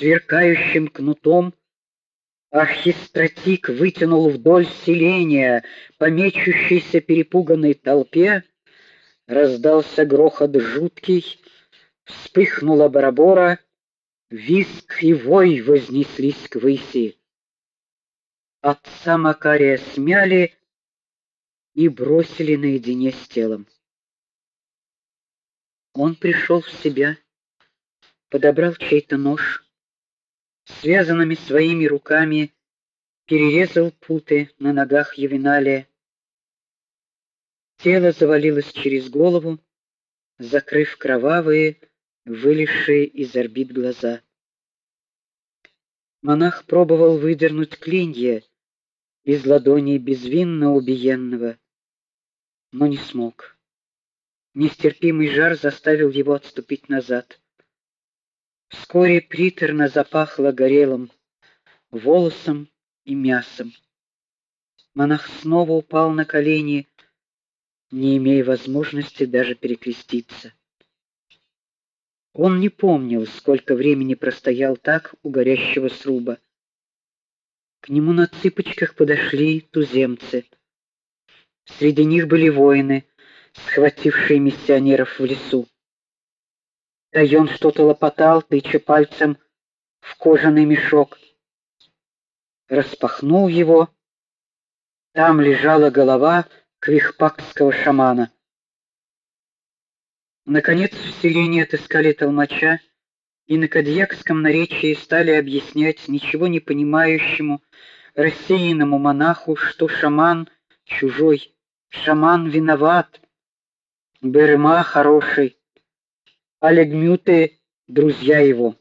сверкающим кнутом, архистратик вытянул вдоль селения по мечущейся перепуганной толпе, раздался грохот жуткий, вспыхнула барабора, визг и вой вознеслись к выси. Отца Макария смяли и бросили наедине с телом. Он пришел в себя, подобрал чей-то нож, связанными своими руками перерезал путы на ногах Ювеналия. Тело завалилось через голову, закрыв кровавые, вылезшие из орбит глаза. Монах пробовал выдернуть клинья из ладони безвинно убиенного, но не смог. Нестерпимый жар заставил его отступить назад. Вскоре приторно запахло горелым волосом и мясом. Монах снова упал на колени, не имея возможности даже перекреститься. Он не помнил, сколько времени простоял так у горящего сруба. К нему на цыпочках подошли туземцы. Среди них были воины, схватившие миссионеров в лесу. Тайон что-то лопотал, тыча пальцем в кожаный мешок. Распахнул его. Там лежала голова квихпакского шамана. Наконец в селении отыскали толмача и на кадьякском наречии стали объяснять ничего не понимающему рассеянному монаху, что шаман чужой, шаман виноват, Берема хороший, а легмюты друзья его.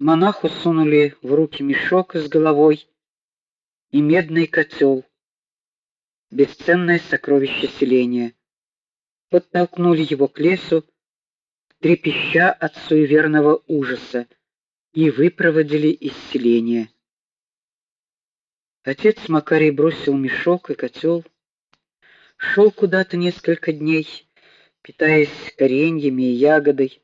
Монаху сунули в руки мешок с головой и медный котел, бесценное сокровище селения. Подтолкнули его к лесу, трепеща от суеверного ужаса, и выпроводили из селения. Отец Макарий бросил мешок и котел, шел куда-то несколько дней, питаясь кореньями и ягодой.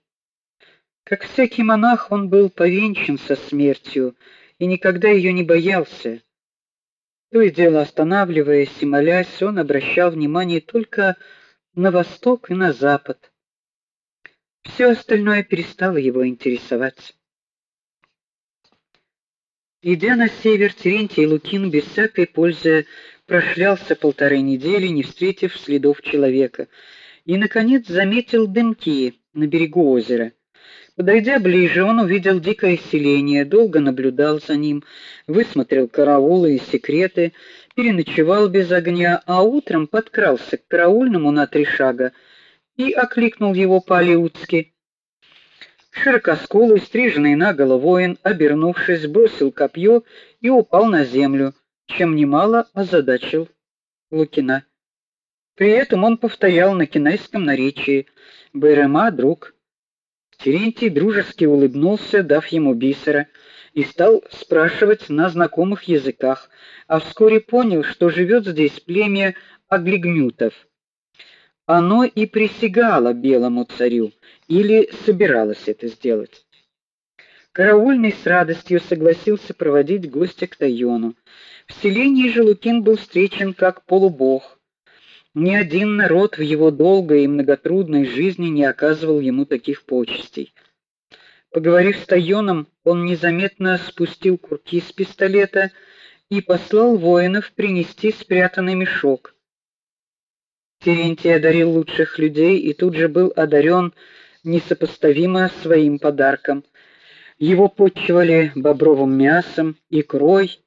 Как всякий монах, он был повенчан со смертью и никогда ее не боялся. То и дело останавливаясь и молясь, он обращал внимание только на восток и на запад. Все остальное перестало его интересовать. Идя на север, Терентий Лукин без всякой пользы прошлялся полторы недели, не встретив следов человека и наконец заметил дымки на берегу озера. Подойдя ближе, он увидел дикое селение, долго наблюдал за ним, высмотрел караулы и секреты, переночевал без огня, а утром подкрался к караульному на три шага и окликнул его по-алиутски. Широкоскулый, стриженный наголо воин, обернувшись, бросил копье и упал на землю, чем немало озадачил Лукина. При этом он повторял на кинайском наречии: "Берема, друг". Терентий дружески улыбнулся, дав ему бисера, и стал спрашивать на знакомых языках, а вскоре понял, что живет здесь племя аглигмютов. Оно и присягало белому царю или собиралось это сделать. Караульный с радостью согласился проводить гостя к Тайону. В селении же Лукин был встречен как полубог. Ни один народ в его долгой и многотрудной жизни не оказывал ему таких почестей. Поговорив с Тайоном, он незаметно спустил курки с пистолета и послал воинов принести спрятанный мешок. Терентий одарил лучших людей и тут же был одарен несопоставимо своим подарком. Его почивали бобровым мясом, икрой,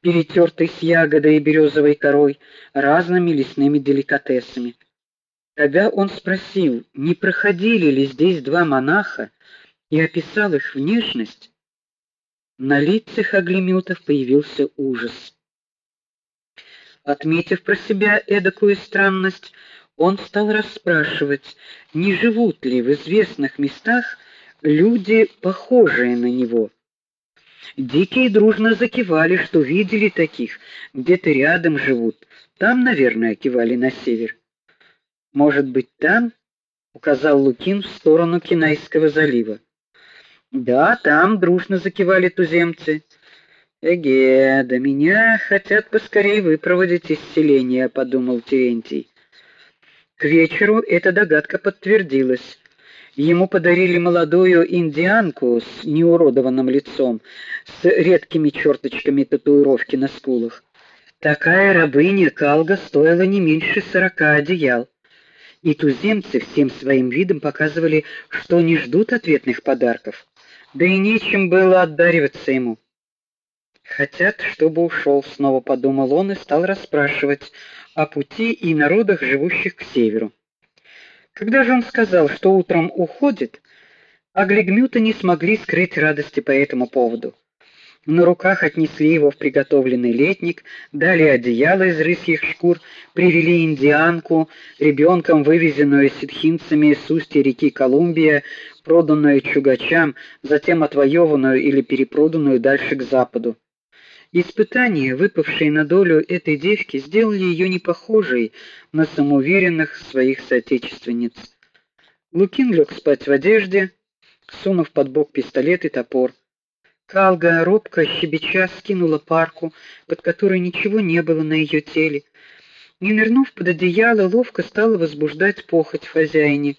перетертой с ягодой и березовой корой, разными лесными деликатесами. Когда он спросил, не проходили ли здесь два монаха, и описал их внешность, на лицах оглемютов появился ужас. Отметив про себя эдакую странность, он стал расспрашивать, не живут ли в известных местах люди, похожие на него. Дикие дружно закивали, что видели таких, где-то рядом живут. Там, наверное, кивали на север. Может быть, там, указал Лукин в сторону Кинайского залива. Да, там дружно закивали туземцы. Эге, да меня хотят поскорее выпроводить из селения, подумал Терентий. К вечеру эта догадка подтвердилась. Ему подарили молодую индианку с неуродованным лицом, с редкими черточками татуировки на скулах. Такая рабыня Калга стоила не меньше сорока одеял. И туземцы всем своим видом показывали, что не ждут ответных подарков. Да и нечем было отдариваться ему. Хотят, чтобы ушел, снова подумал он и стал расспрашивать о пути и народах, живущих к северу. Когда же он сказал, что утром уходит, Аглигмюты не смогли скрыть радости по этому поводу. На руках отнесли его в приготовленный летник, дали одеяло из рысьих шкур, привели индианку, ребенком вывезенную ситхинцами с устья реки Колумбия, проданную чугачам, затем отвоеванную или перепроданную дальше к западу. Испытания, выпавшие на долю этой девки, сделали ее непохожей на самоуверенных своих соотечественниц. Лукин лег спать в одежде, сунув под бок пистолет и топор. Калга робко щебеча скинула парку, под которой ничего не было на ее теле, и нырнув под одеяло, ловко стала возбуждать похоть хозяине.